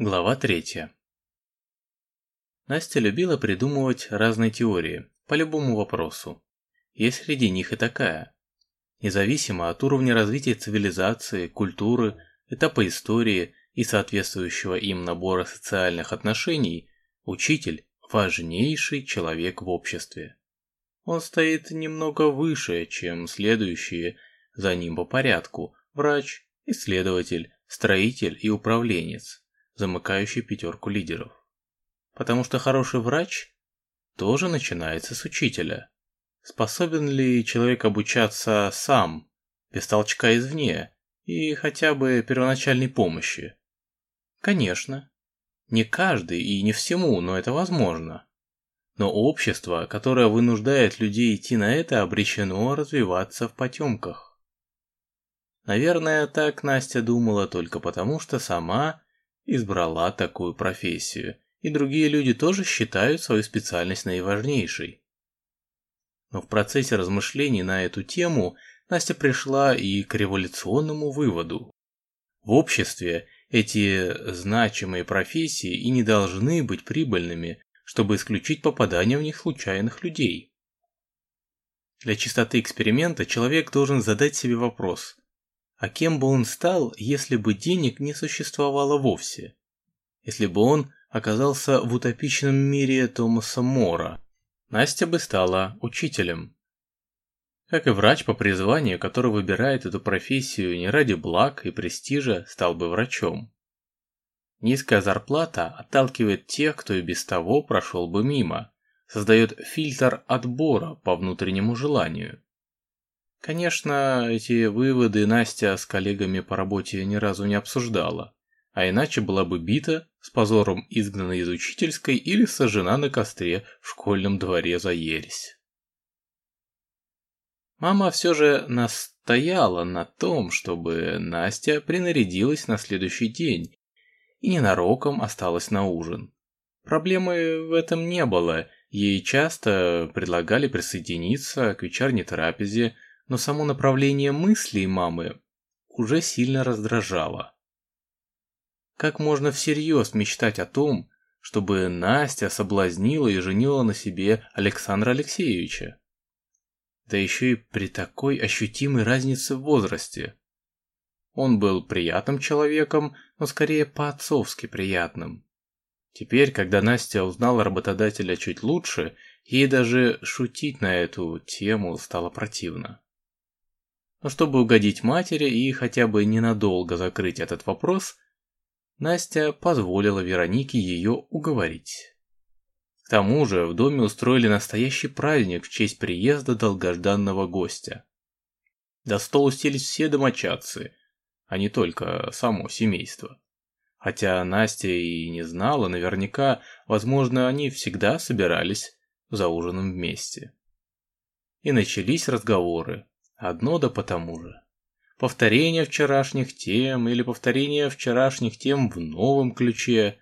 Глава третья. Настя любила придумывать разные теории по любому вопросу. Есть среди них и такая. Независимо от уровня развития цивилизации, культуры, этапа истории и соответствующего им набора социальных отношений, учитель – важнейший человек в обществе. Он стоит немного выше, чем следующие за ним по порядку – врач, исследователь, строитель и управленец замыкающий пятерку лидеров. Потому что хороший врач тоже начинается с учителя. Способен ли человек обучаться сам, без толчка извне и хотя бы первоначальной помощи? Конечно. Не каждый и не всему, но это возможно. Но общество, которое вынуждает людей идти на это, обречено развиваться в потемках. Наверное, так Настя думала только потому, что сама избрала такую профессию, и другие люди тоже считают свою специальность наиважнейшей. Но в процессе размышлений на эту тему Настя пришла и к революционному выводу. В обществе эти значимые профессии и не должны быть прибыльными, чтобы исключить попадание в них случайных людей. Для чистоты эксперимента человек должен задать себе вопрос, а кем бы он стал, если бы денег не существовало вовсе? Если бы он оказался в утопичном мире Томаса Мора, Настя бы стала учителем. Как и врач по призванию, который выбирает эту профессию не ради благ и престижа, стал бы врачом. Низкая зарплата отталкивает тех, кто и без того прошел бы мимо, создает фильтр отбора по внутреннему желанию. Конечно, эти выводы Настя с коллегами по работе ни разу не обсуждала, а иначе была бы бита, с позором изгнана из учительской или сожжена на костре в школьном дворе за ересь. Мама все же настояла на том, чтобы Настя принарядилась на следующий день и ненароком осталась на ужин. Проблемы в этом не было, ей часто предлагали присоединиться к вечерней трапезе, но само направление мыслей мамы уже сильно раздражало. Как можно всерьез мечтать о том, чтобы Настя соблазнила и женила на себе Александра Алексеевича? Да еще и при такой ощутимой разнице в возрасте. Он был приятным человеком, но скорее по-отцовски приятным. Теперь, когда Настя узнала работодателя чуть лучше, ей даже шутить на эту тему стало противно. Но чтобы угодить матери и хотя бы ненадолго закрыть этот вопрос, Настя позволила Веронике ее уговорить. К тому же в доме устроили настоящий праздник в честь приезда долгожданного гостя. До стол уселись все домочадцы, а не только само семейство. Хотя Настя и не знала, наверняка, возможно, они всегда собирались за ужином вместе. И начались разговоры, Одно да потому же. Повторение вчерашних тем или повторение вчерашних тем в новом ключе.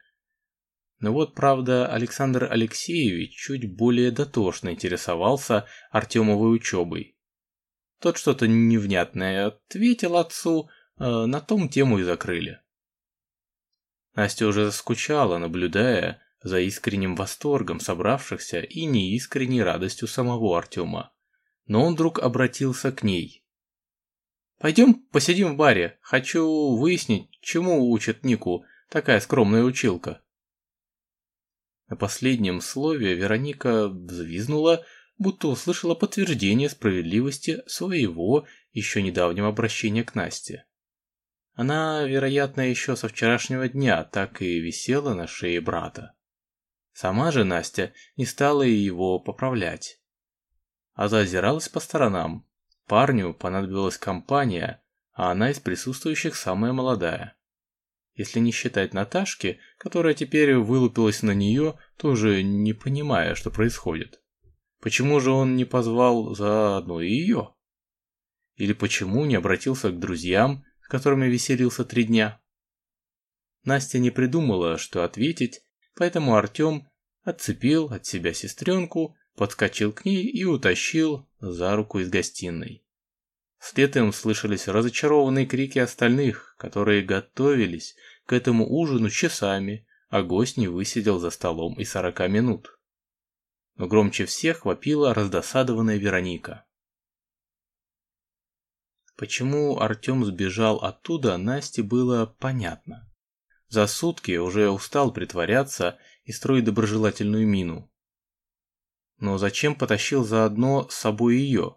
Но вот, правда, Александр Алексеевич чуть более дотошно интересовался Артемовой учебой. Тот что-то невнятное ответил отцу, а на том тему и закрыли. Настя уже заскучала, наблюдая за искренним восторгом собравшихся и неискренней радостью самого Артема но он вдруг обратился к ней. «Пойдем посидим в баре. Хочу выяснить, чему учит Нику такая скромная училка». На последнем слове Вероника взвизнула, будто услышала подтверждение справедливости своего еще недавнего обращения к Насте. Она, вероятно, еще со вчерашнего дня так и висела на шее брата. Сама же Настя не стала его поправлять а заозиралась по сторонам. Парню понадобилась компания, а она из присутствующих самая молодая. Если не считать Наташки, которая теперь вылупилась на нее, тоже не понимая, что происходит. Почему же он не позвал заодно и ее? Или почему не обратился к друзьям, с которыми веселился три дня? Настя не придумала, что ответить, поэтому Артем отцепил от себя сестренку подскочил к ней и утащил за руку из гостиной. Вслед им слышались разочарованные крики остальных, которые готовились к этому ужину часами, а гость не высидел за столом и сорока минут. Но громче всех вопила раздосадованная Вероника. Почему Артем сбежал оттуда, Насте было понятно. За сутки уже устал притворяться и строить доброжелательную мину. Но зачем потащил заодно с собой ее?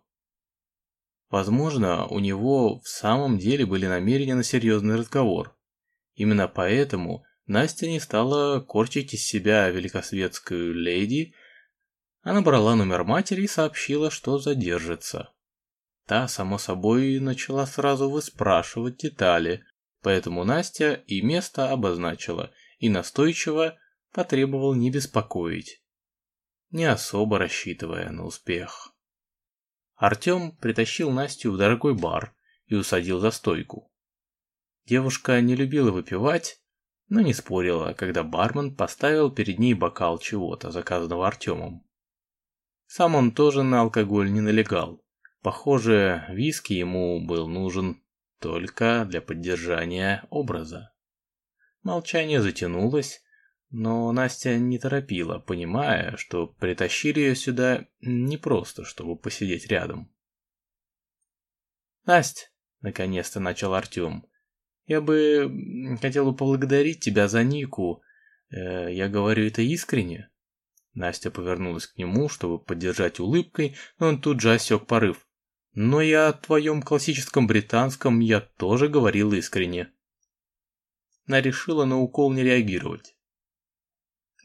Возможно, у него в самом деле были намерения на серьезный разговор. Именно поэтому Настя не стала корчить из себя великосветскую леди, а набрала номер матери и сообщила, что задержится. Та, само собой, начала сразу выспрашивать детали, поэтому Настя и место обозначила и настойчиво потребовал не беспокоить, не особо рассчитывая на успех. Артем притащил Настю в дорогой бар и усадил за стойку. Девушка не любила выпивать, но не спорила, когда бармен поставил перед ней бокал чего-то, заказанного Артемом. Сам он тоже на алкоголь не налегал. Похоже, виски ему был нужен только для поддержания образа. Молчание затянулось, но Настя не торопила, понимая, что притащили ее сюда не просто, чтобы посидеть рядом. «Настя!» — наконец-то начал Артем. «Я бы хотел поблагодарить тебя за Нику. Э, я говорю это искренне». Настя повернулась к нему, чтобы поддержать улыбкой, но он тут же осек порыв. «Но я о твоем классическом британском я тоже говорил искренне». Она решила на укол не реагировать.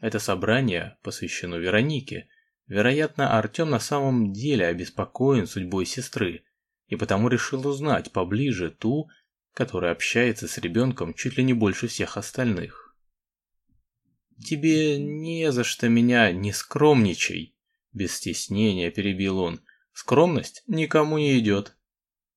Это собрание посвящено Веронике. Вероятно, Артем на самом деле обеспокоен судьбой сестры, и потому решил узнать поближе ту, которая общается с ребенком чуть ли не больше всех остальных. «Тебе не за что меня не скромничай», – без стеснения перебил он. «Скромность никому не идет».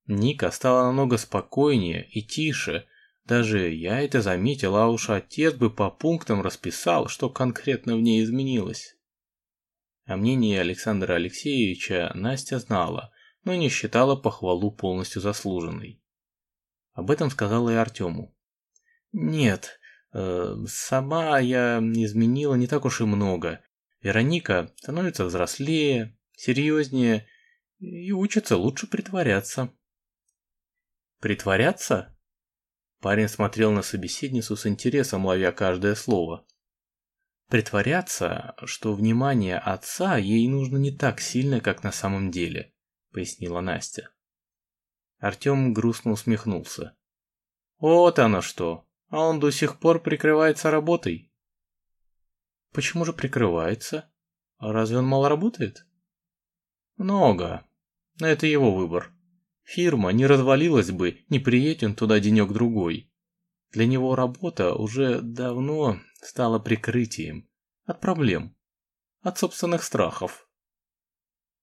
Ника стала намного спокойнее и тише, даже я это заметил, а уж отец бы по пунктам расписал, что конкретно в ней изменилось. О мнении Александра Алексеевича Настя знала, но не считала похвалу полностью заслуженной. Об этом сказала и Артему. «Нет, э, сама я изменила не так уж и много. Вероника становится взрослее, серьезнее и учится лучше притворяться». «Притворяться?» Парень смотрел на собеседницу с интересом, ловя каждое слово. «Притворяться, что внимание отца ей нужно не так сильно, как на самом деле», — пояснила Настя. Артем грустно усмехнулся. «Вот оно что, а он до сих пор прикрывается работой». «Почему же прикрывается? Разве он мало работает?» «Много, но это его выбор», Фирма не развалилась бы, не приедь он туда денек-другой. Для него работа уже давно стала прикрытием от проблем, от собственных страхов,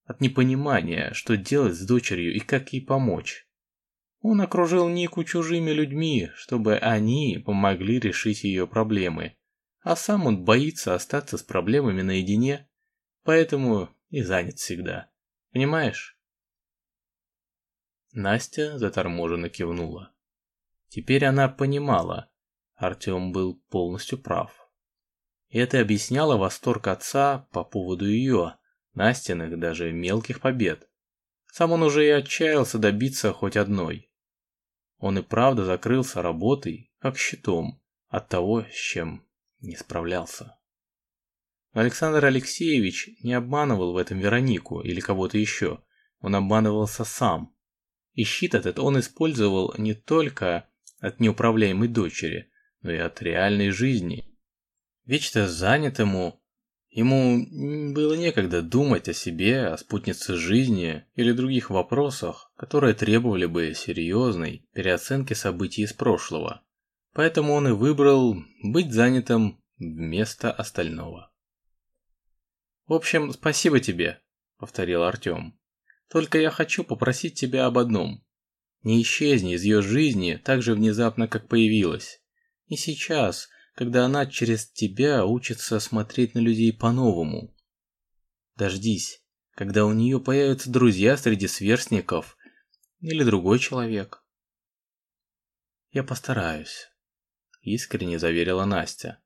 от непонимания, что делать с дочерью и как ей помочь. Он окружил Нику чужими людьми, чтобы они помогли решить ее проблемы, а сам он боится остаться с проблемами наедине, поэтому и занят всегда. Понимаешь? Настя заторможенно кивнула. Теперь она понимала, Артем был полностью прав. Это объясняло восторг отца по поводу ее, Настиных даже мелких побед. Сам он уже и отчаялся добиться хоть одной. Он и правда закрылся работой, как щитом, от того, с чем не справлялся. Александр Алексеевич не обманывал в этом Веронику или кого-то еще, он обманывался сам. И щит этот он использовал не только от неуправляемой дочери, но и от реальной жизни. Вечно занятому, ему было некогда думать о себе, о спутнице жизни или других вопросах, которые требовали бы серьезной переоценки событий из прошлого. Поэтому он и выбрал быть занятым вместо остального. «В общем, спасибо тебе», — повторил Артем. Только я хочу попросить тебя об одном. Не исчезни из ее жизни так же внезапно, как появилась. И сейчас, когда она через тебя учится смотреть на людей по-новому. Дождись, когда у нее появятся друзья среди сверстников, Или другой человек. Я постараюсь, искренне заверила Настя.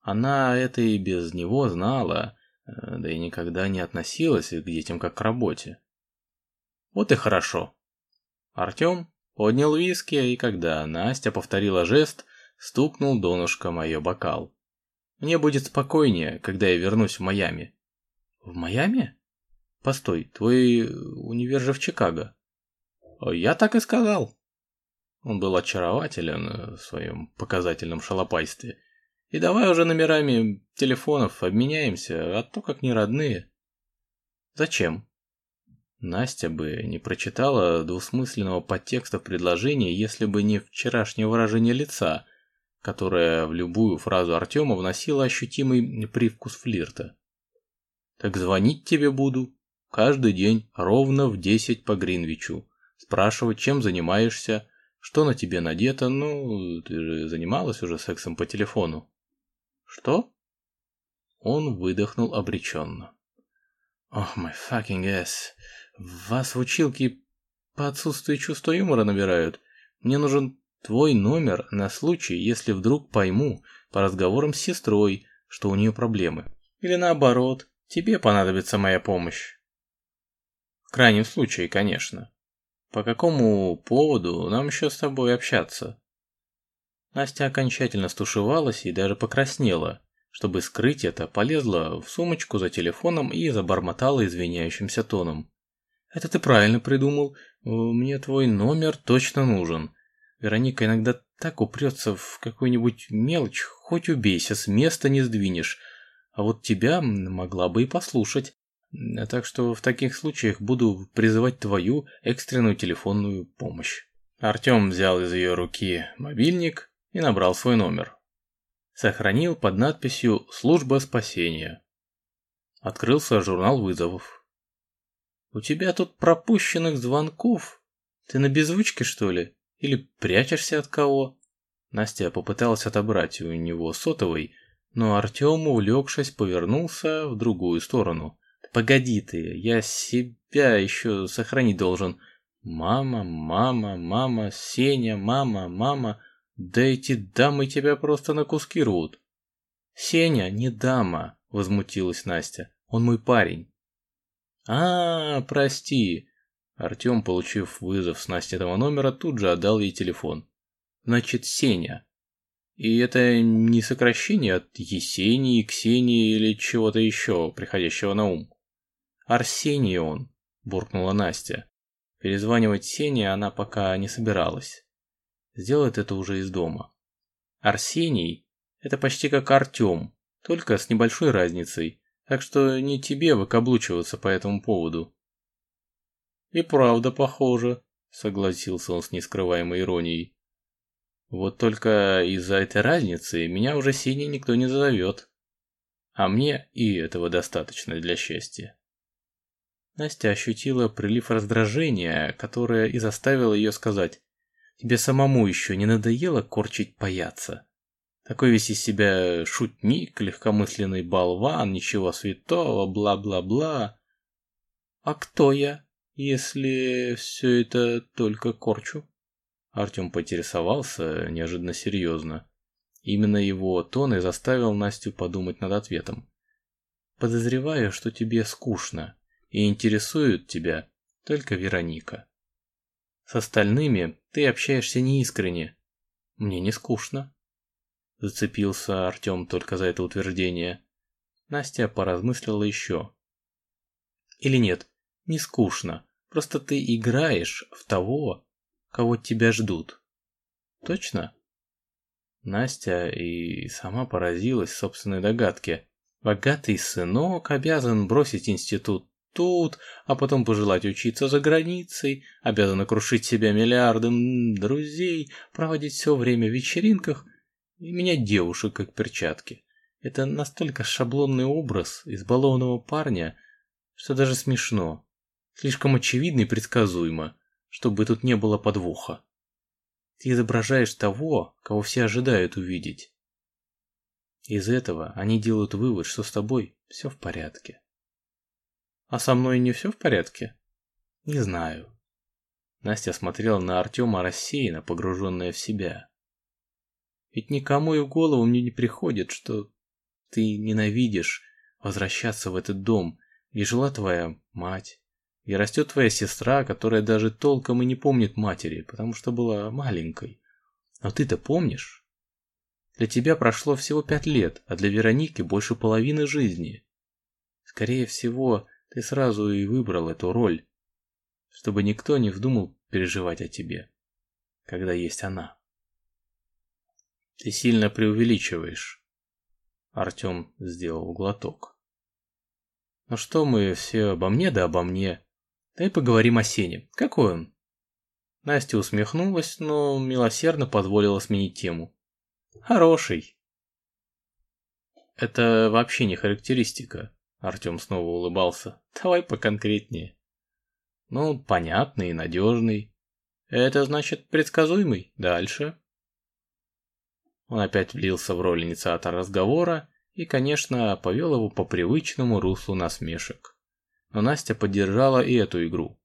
Она это и без него знала, э, да и никогда не относилась к детям как к работе. Вот и хорошо. Артем поднял виски, и когда Настя повторила жест, стукнул донышко мое бокал. Мне будет спокойнее, когда я вернусь в Майами. В Майами? Постой, твой универ же в Чикаго. Я так и сказал. Он был очарователен в своем показательном шалопайстве. И давай уже номерами телефонов обменяемся, а то как не родные. Зачем? Настя бы не прочитала двусмысленного подтекста в предложении, если бы не вчерашнее выражение лица, которое в любую фразу Артема вносило ощутимый привкус флирта. «Так звонить тебе буду. Каждый день ровно в десять по Гринвичу. Спрашивать, чем занимаешься, что на тебе надето, ну, ты же занималась уже сексом по телефону». «Что?» Он выдохнул обреченно. «Ох, мой fucking ass. Вас в училке по отсутствию чувства юмора набирают. Мне нужен твой номер на случай, если вдруг пойму по разговорам с сестрой, что у нее проблемы. Или наоборот, тебе понадобится моя помощь. В крайнем случае, конечно. По какому поводу нам еще с тобой общаться? Настя окончательно стушевалась и даже покраснела. Чтобы скрыть это, полезла в сумочку за телефоном и забормотала извиняющимся тоном. «Это ты правильно придумал. Мне твой номер точно нужен. Вероника иногда так упрется в какую-нибудь мелочь, хоть убейся, с места не сдвинешь. А вот тебя могла бы и послушать. Так что в таких случаях буду призывать твою экстренную телефонную помощь». Артем взял из ее руки мобильник и набрал свой номер. Сохранил под надписью «Служба спасения». Открылся журнал вызовов. «У тебя тут пропущенных звонков? Ты на беззвучке, что ли? Или прячешься от кого?» Настя попыталась отобрать у него сотовый, но Артем, увлекшись, повернулся в другую сторону. «Погоди ты, я себя еще сохранить должен. Мама, мама, мама, Сеня, мама, мама...» Да эти дамы тебя просто на куски рвут. Сеня не дама, возмутилась Настя. Он мой парень. А, прости. Артем, получив вызов с Настиного номера, тут же отдал ей телефон. Значит, Сеня. И это не сокращение от Есении, Ксении или чего-то еще, приходящего на ум. Арсений он, буркнула Настя. Перезванивать Сене она пока не собиралась сделает это уже из дома. Арсений – это почти как Артем, только с небольшой разницей, так что не тебе выкаблучиваться по этому поводу. И правда похоже, согласился он с нескрываемой иронией. Вот только из-за этой разницы меня уже Синей никто не зовет. А мне и этого достаточно для счастья. Настя ощутила прилив раздражения, которое и заставило ее сказать Тебе самому еще не надоело корчить паяца? Такой весь из себя шутник, легкомысленный болван, ничего святого, бла-бла-бла. А кто я, если все это только корчу? Артем поинтересовался неожиданно серьезно. Именно его тон и заставил Настю подумать над ответом. Подозреваю, что тебе скучно, и интересует тебя только Вероника. С остальными ты общаешься неискренне. Мне не скучно. Зацепился Артем только за это утверждение. Настя поразмыслила еще. Или нет, не скучно. Просто ты играешь в того, кого тебя ждут. Точно? Настя и сама поразилась собственной догадке. Богатый сынок обязан бросить институт тут, а потом пожелать учиться за границей, обязана крушить себя миллиардом друзей, проводить все время в вечеринках и менять девушек как перчатки. Это настолько шаблонный образ избалованного парня, что даже смешно. Слишком очевидно и предсказуемо, чтобы тут не было подвоха. Ты изображаешь того, кого все ожидают увидеть. Из этого они делают вывод, что с тобой все в порядке. А со мной не все в порядке? Не знаю. Настя смотрела на Артема рассеянно, погруженная в себя. Ведь никому и в голову мне не приходит, что ты ненавидишь возвращаться в этот дом, где жила твоя мать, и растет твоя сестра, которая даже толком и не помнит матери, потому что была маленькой. Но ты-то помнишь? Для тебя прошло всего пять лет, а для Вероники больше половины жизни. Скорее всего, ты сразу и выбрал эту роль, чтобы никто не вздумал переживать о тебе, когда есть она. Ты сильно преувеличиваешь. Артем сделал глоток. Ну что мы все обо мне да обо мне. Дай поговорим о Сене. Какой он? Настя усмехнулась, но милосердно позволила сменить тему. Хороший. Это вообще не характеристика. Артем снова улыбался. Давай поконкретнее. Ну, понятный и надежный. Это значит предсказуемый. Дальше. Он опять влился в роль инициатора разговора и, конечно, повел его по привычному руслу насмешек но Настя поддержала и эту игру.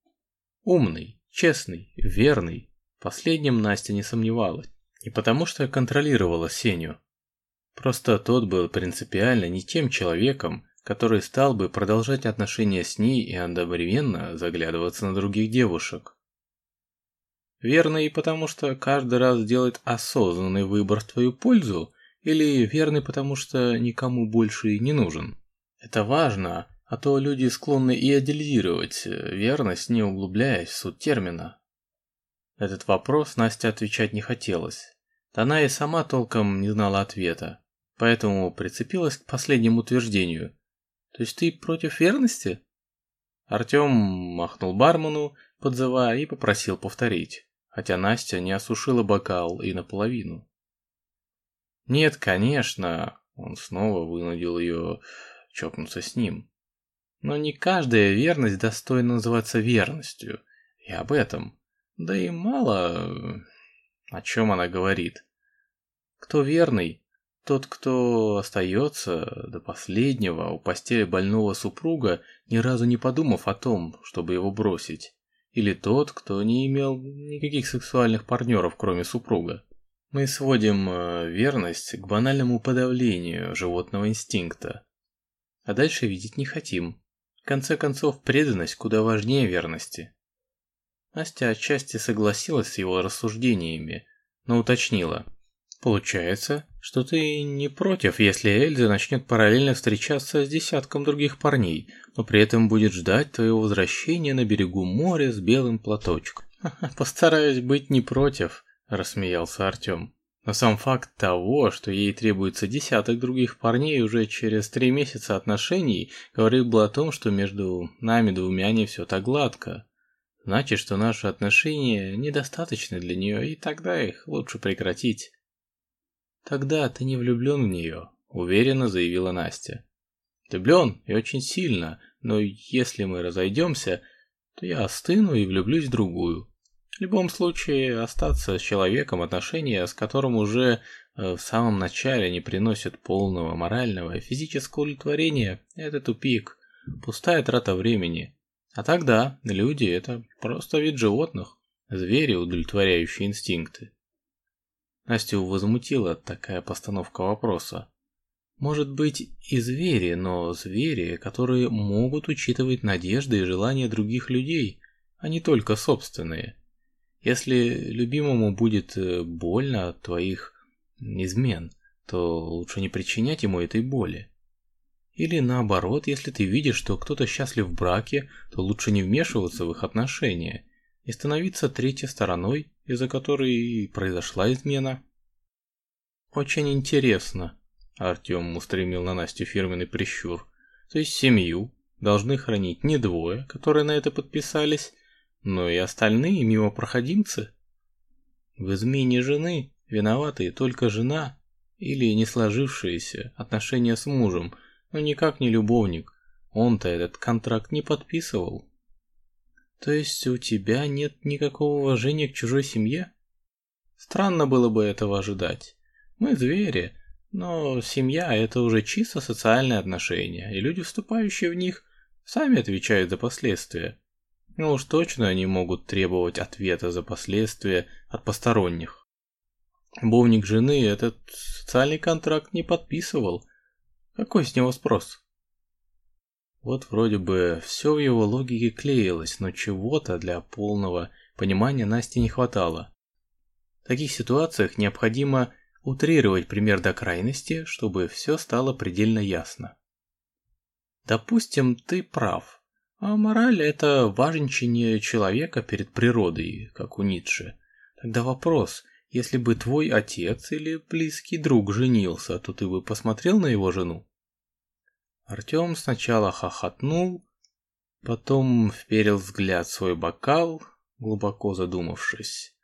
Умный, честный, верный. Последним Настя не сомневалась. Не потому что контролировала Сеню. Просто тот был принципиально не тем человеком, который стал бы продолжать отношения с ней и одновременно заглядываться на других девушек. Верный потому что каждый раз делает осознанный выбор в твою пользу, или верный потому что никому больше и не нужен. Это важно, а то люди склонны идеализировать э, верность, не углубляясь в суть термина. Этот вопрос Настя отвечать не хотелось. Она и сама толком не знала ответа, поэтому прицепилась к последнему утверждению. То есть ты против верности? Артем махнул бармену, подзывая, и попросил повторить, хотя Настя не осушила бокал и наполовину. Нет, конечно, он снова вынудил ее чокнуться с ним. Но не каждая верность достойна называться верностью. И об этом. Да и мало о чем она говорит. Кто верный? Тот, кто остается до последнего у постели больного супруга, ни разу не подумав о том, чтобы его бросить. Или тот, кто не имел никаких сексуальных партнеров, кроме супруга. Мы сводим э, верность к банальному подавлению животного инстинкта. А дальше видеть не хотим. В конце концов, преданность куда важнее верности. Настя отчасти согласилась с его рассуждениями, но уточнила. Получается, что ты не против, если Эльза начнет параллельно встречаться с десятком других парней, но при этом будет ждать твоего возвращения на берегу моря с белым платочком. Постараюсь быть не против, рассмеялся Артем. Но сам факт того, что ей требуется десяток других парней уже через три месяца отношений, говорит бы о том, что между нами двумя не все так гладко. Значит, что наши отношения недостаточны для нее, и тогда их лучше прекратить. Тогда ты не влюблен в нее, уверенно заявила Настя. Влюблен и очень сильно, но если мы разойдемся, то я остыну и влюблюсь в другую. В любом случае, остаться с человеком, отношения с которым уже э, в самом начале не приносят полного морального и физического удовлетворения, это тупик, пустая трата времени. А тогда люди – это просто вид животных, звери, удовлетворяющие инстинкты. Настю возмутила такая постановка вопроса. Может быть и звери, но звери, которые могут учитывать надежды и желания других людей, а не только собственные – если любимому будет э, больно от твоих измен, то лучше не причинять ему этой боли. Или наоборот, если ты видишь, что кто-то счастлив в браке, то лучше не вмешиваться в их отношения и становиться третьей стороной, из-за которой и произошла измена. Очень интересно. Артем устремил на Настю фирменный прищур. То есть семью должны хранить не двое, которые на это подписались, но и остальные мимопроходимцы. В измене жены виноваты только жена или не сложившиеся отношения с мужем, но никак не любовник. Он-то этот контракт не подписывал. То есть у тебя нет никакого уважения к чужой семье? Странно было бы этого ожидать. Мы звери, но семья – это уже чисто социальные отношения, и люди, вступающие в них, сами отвечают за последствия. Ну уж точно они могут требовать ответа за последствия от посторонних. Бовник жены этот социальный контракт не подписывал. Какой с него спрос? Вот вроде бы все в его логике клеилось, но чего-то для полного понимания Насте не хватало. В таких ситуациях необходимо утрировать пример до крайности, чтобы все стало предельно ясно. Допустим, ты прав. А мораль – это важничание человека перед природой, как у Ницше. Тогда вопрос, если бы твой отец или близкий друг женился, то ты бы посмотрел на его жену? Артем сначала хохотнул, потом вперил взгляд в свой бокал, глубоко задумавшись.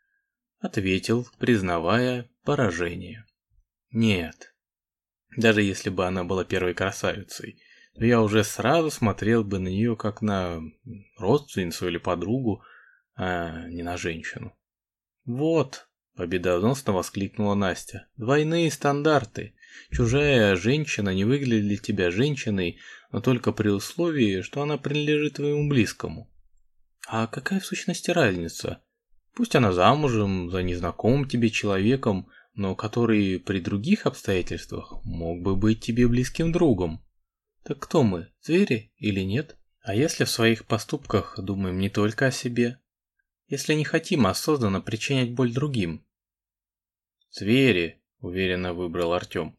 Ответил, признавая поражение. Нет. Даже если бы она была первой красавицей, то я уже сразу смотрел бы на нее как на родственницу или подругу, а не на женщину. Вот, победоносно воскликнула Настя. Двойные стандарты. Чужая женщина не выглядит для тебя женщиной, но только при условии, что она принадлежит твоему близкому. А какая в сущности разница? Пусть она замужем за незнакомым тебе человеком, но который при других обстоятельствах мог бы быть тебе близким другом. Так кто мы, звери или нет? А если в своих поступках думаем не только о себе? Если не хотим осознанно причинять боль другим? Звери, уверенно выбрал Артем.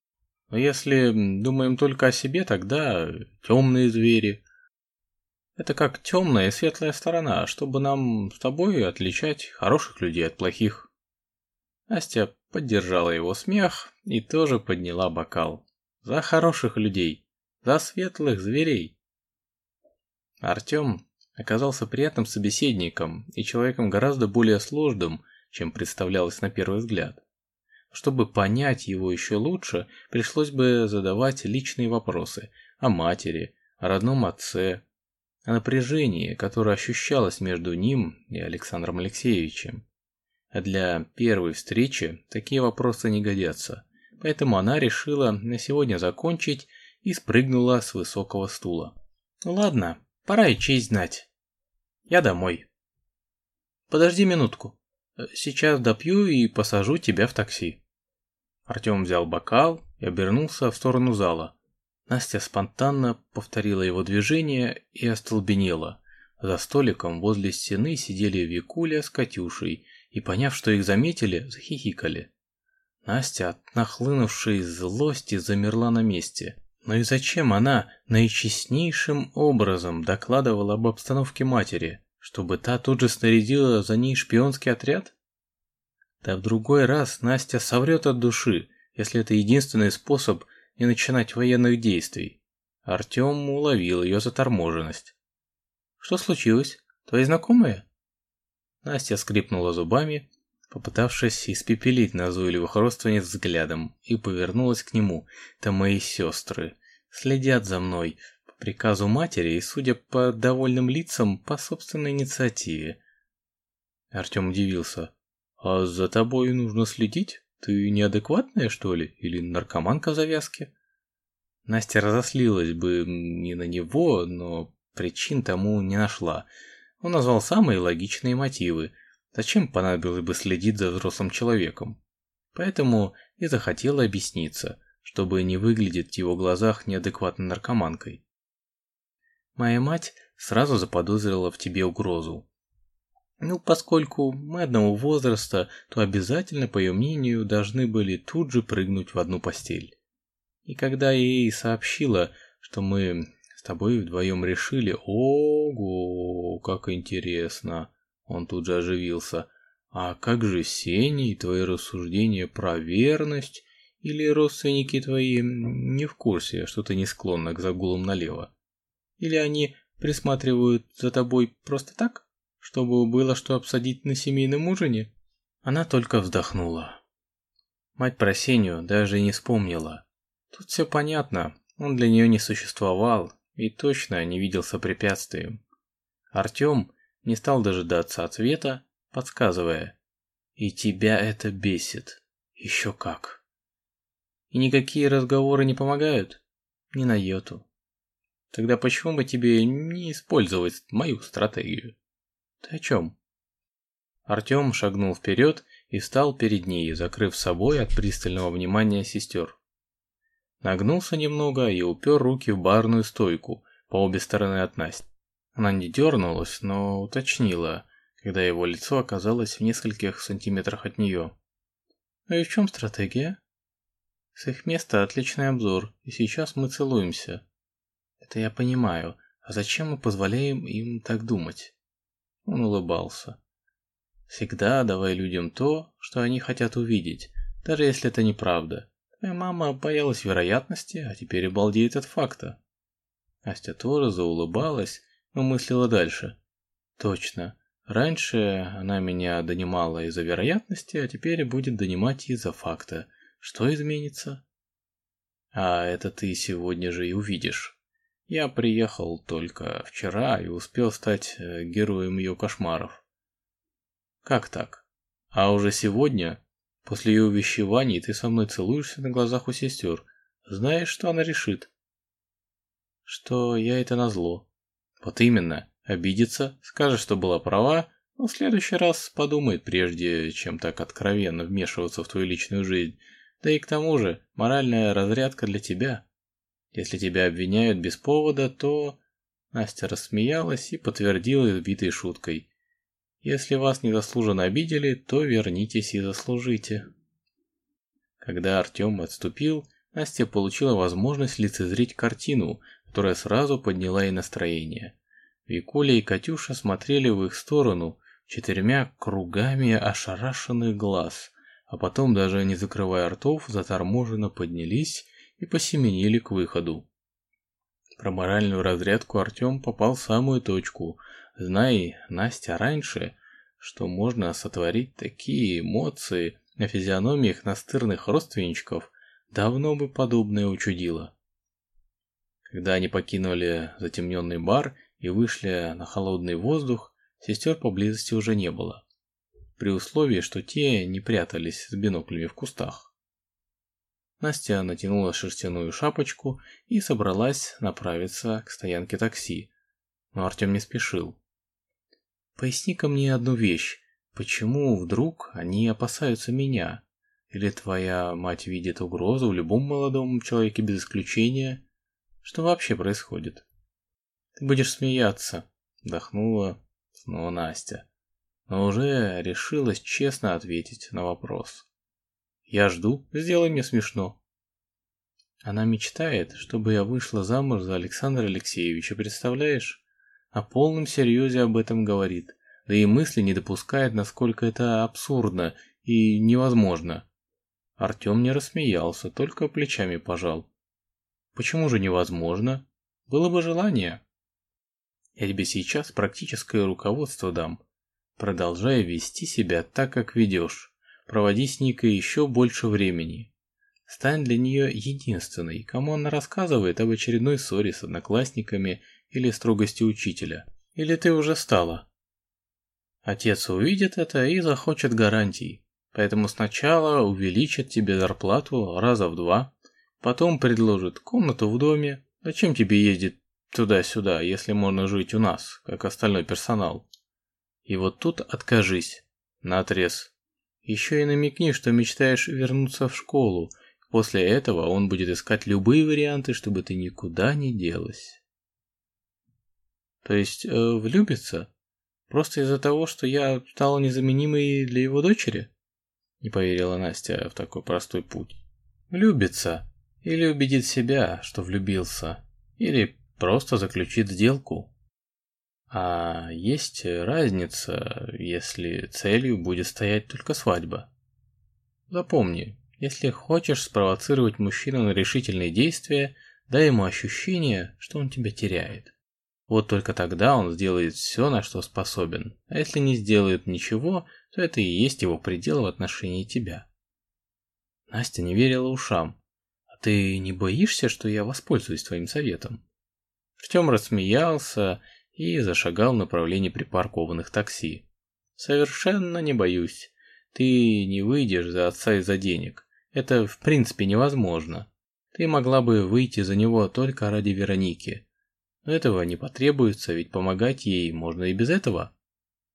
Но если думаем только о себе, тогда темные звери. Это как темная и светлая сторона, чтобы нам с тобой отличать хороших людей от плохих. Настя поддержала его смех и тоже подняла бокал. За хороших людей, за светлых зверей. Артем оказался приятным собеседником и человеком гораздо более сложным, чем представлялось на первый взгляд. Чтобы понять его еще лучше, пришлось бы задавать личные вопросы о матери, о родном отце, о напряжении, которое ощущалось между ним и Александром Алексеевичем. А для первой встречи такие вопросы не годятся, поэтому она решила на сегодня закончить и спрыгнула с высокого стула. «Ну ладно, пора и честь знать. Я домой. Подожди минутку. Сейчас допью и посажу тебя в такси. Артем взял бокал и обернулся в сторону зала. Настя спонтанно повторила его движение и остолбенела. За столиком возле стены сидели Викуля с Катюшей и, поняв, что их заметили, захихикали. Настя от нахлынувшей злости замерла на месте. Но и зачем она наичестнейшим образом докладывала об обстановке матери, чтобы та тут же снарядила за ней шпионский отряд? Да в другой раз Настя соврет от души, если это единственный способ не начинать военных действий. Артем уловил ее заторможенность. «Что случилось? Твои знакомые?» Настя скрипнула зубами, попытавшись испепелить назойливых родственниц взглядом, и повернулась к нему. «Это мои сестры. Следят за мной приказу матери и, судя по довольным лицам, по собственной инициативе». Артем удивился. «А за тобой нужно следить? Ты неадекватная, что ли? Или наркоманка в завязке?» Настя разослилась бы не на него, но причин тому не нашла. Он назвал самые логичные мотивы. Зачем понадобилось бы следить за взрослым человеком? Поэтому и захотела объясниться, чтобы не выглядеть в его глазах неадекватной наркоманкой. Моя мать сразу заподозрила в тебе угрозу. Ну, поскольку мы одного возраста, то обязательно, по ее мнению, должны были тут же прыгнуть в одну постель. И когда я ей сообщила, что мы с тобой вдвоем решили, ого, как интересно. Он тут же оживился. А как же Сеня и твои рассуждения про верность? Или родственники твои не в курсе, что ты не склонна к загулам налево? Или они присматривают за тобой просто так, чтобы было что обсадить на семейном ужине? Она только вздохнула. Мать про Сеню даже не вспомнила. Тут все понятно, он для нее не существовал, и точно не виделся препятствием. Артем не стал дожидаться ответа, подсказывая. «И тебя это бесит. Еще как». «И никакие разговоры не помогают?» «Не на йоту». «Тогда почему бы тебе не использовать мою стратегию?» Ты о чем? Артем шагнул вперед и встал перед ней, закрыв собой от пристального внимания сестер. Нагнулся немного и упер руки в барную стойку по обе стороны от Насти. Она не дернулась, но уточнила, когда его лицо оказалось в нескольких сантиметрах от нее. «Ну и в чем стратегия?» «С их места отличный обзор, и сейчас мы целуемся». «Это я понимаю, а зачем мы позволяем им так думать?» Он улыбался. «Всегда давай людям то, что они хотят увидеть, даже если это неправда. Твоя мама боялась вероятности, а теперь обалдеет от факта». Настя тоже заулыбалась, но мыслила дальше. «Точно, Раньше она меня донимала из-за вероятности, а теперь будет донимать из-за факта. Что изменится? А это ты сегодня же и увидишь. Я приехал только вчера и успел стать э, героем ее кошмаров. Как так? А уже сегодня, после ее увещеваний, ты со мной целуешься на глазах у сестер. Знаешь, что она решит? Что я это назло. Вот именно. Обидится, скажет, что была права, но в следующий раз подумает, прежде чем так откровенно вмешиваться в твою личную жизнь. Да и к тому же, моральная разрядка для тебя. Если тебя обвиняют без повода, то... Настя рассмеялась и подтвердила избитой шуткой. Если вас незаслуженно обидели, то вернитесь и заслужите. Когда Артем отступил, Настя получила возможность лицезреть картину, которая сразу подняла ей настроение. Викуля и Катюша смотрели в их сторону четырьмя кругами ошарашенных глаз, а потом, даже не закрывая ртов, заторможенно поднялись и посеменили к выходу. Про моральную разрядку Артем попал в самую точку, зная Настя раньше, что можно сотворить такие эмоции на физиономиях настырных родственничков, давно бы подобное учудило. Когда они покинули затемненный бар и вышли на холодный воздух, сестер поблизости уже не было. При условии, что те не прятались с биноклями в кустах. Настя натянула шерстяную шапочку и собралась направиться к стоянке такси. Но Артем не спешил. «Поясни-ка мне одну вещь. Почему вдруг они опасаются меня? Или твоя мать видит угрозу в любом молодом человеке без исключения? Что вообще происходит?» «Ты будешь смеяться», — вдохнула снова Настя, но уже решилась честно ответить на вопрос. «Я жду, сделай мне смешно». Она мечтает, чтобы я вышла замуж за Александра Алексеевича, представляешь? О полном серьезе об этом говорит, да и мысли не допускает, насколько это абсурдно и невозможно. Артем не рассмеялся, только плечами пожал. Почему же невозможно? Было бы желание. Я тебе сейчас практическое руководство дам. Продолжай вести себя так, как ведешь. Проводи с Никой еще больше времени. Стань для нее единственной, кому она рассказывает об очередной ссоре с одноклассниками или строгости учителя. Или ты уже стала? Отец увидит это и захочет гарантий. Поэтому сначала увеличит тебе зарплату раза в два, потом предложит комнату в доме. Зачем тебе ездить туда-сюда, если можно жить у нас, как остальной персонал. И вот тут откажись, наотрез. Еще и намекни, что мечтаешь вернуться в школу. После этого он будет искать любые варианты, чтобы ты никуда не делась. То есть э, влюбиться? Просто из-за того, что я стала незаменимой для его дочери? Не поверила Настя в такой простой путь. Влюбится. Или убедит себя, что влюбился. Или просто заключит сделку. А есть разница, если целью будет стоять только свадьба. Запомни, если хочешь спровоцировать мужчину на решительные действия, дай ему ощущение, что он тебя теряет. Вот только тогда он сделает все, на что способен. А если не сделает ничего, то это и есть его предел в отношении тебя. Настя не верила ушам. А ты не боишься, что я воспользуюсь твоим советом? Артем рассмеялся и зашагал в направлении припаркованных такси. «Совершенно не боюсь. Ты не выйдешь за отца из-за денег. Это в принципе невозможно. Ты могла бы выйти за него только ради Вероники. Но этого не потребуется, ведь помогать ей можно и без этого».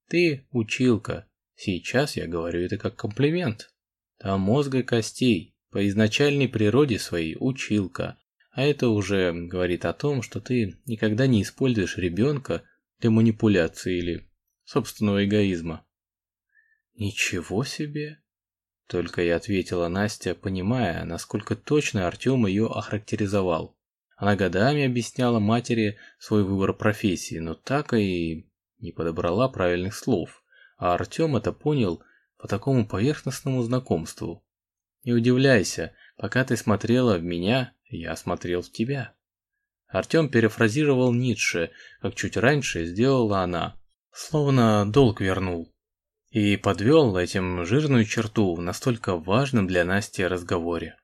Ты училка. Сейчас я говорю это как комплимент. Там мозга костей. По изначальной природе своей училка. А это уже говорит о том, что ты никогда не используешь ребенка для манипуляции или собственного эгоизма. Ничего себе! Только и ответила Настя, понимая, насколько точно Артем ее охарактеризовал. Она годами объясняла матери свой выбор профессии, но так и не подобрала правильных слов, а Артем это понял по такому поверхностному знакомству. Не удивляйся, пока ты смотрела в меня, я смотрел в тебя. Артем перефразировал Ницше, как чуть раньше сделала она, словно долг вернул. И подвел этим жирную черту в настолько важном для Насти разговоре.